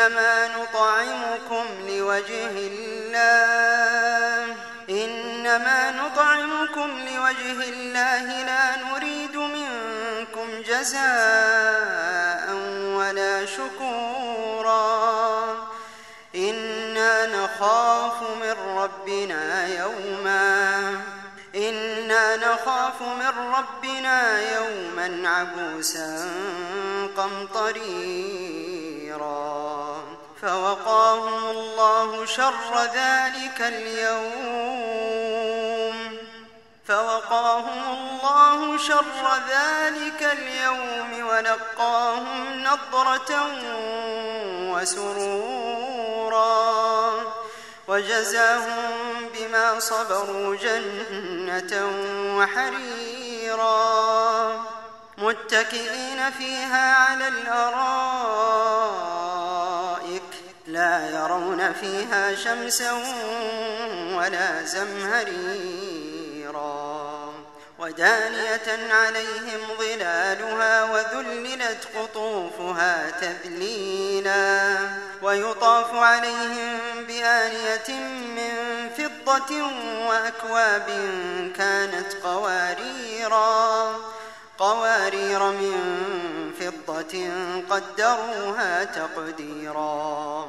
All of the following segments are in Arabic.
إنما نطعمكم لوجه الله إنما نطعمكم لوجه الله لا نريد منكم جزاء ولا شكورا. إنا نخاف من ربنا يوما إنا نخاف من ربنا يوما عبوسا قمطريرا. فوقاهم الله شر ذلك اليوم. فوقاهم الله شر ذلك اليوم ولقاهم نضرة وسرورا. وجزاهم بما صبروا جنة وحريرا. متكئين فيها على الأرائك فيها شمسا ولا زمهريرا ودانية عليهم ظلالها وذللت قطوفها تذليلا ويطاف عليهم بآلية من فضة وأكواب كانت قواريرا قوارير من فضة قدروها تقديرا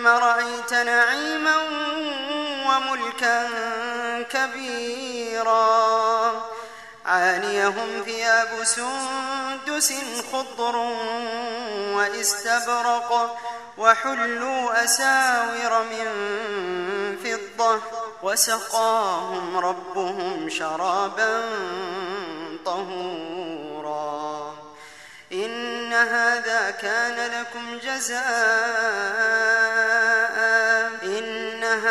ثم رأيت نعيما وملكا كبيرا. عانيهم ثياب سندس خضر واستبرق وحلوا أساور من فضة وسقاهم ربهم شرابا طهورا. إن هذا كان لكم جزاء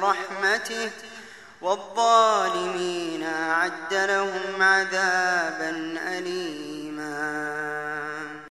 برحمته والظالمين أعد لهم عذابا أليما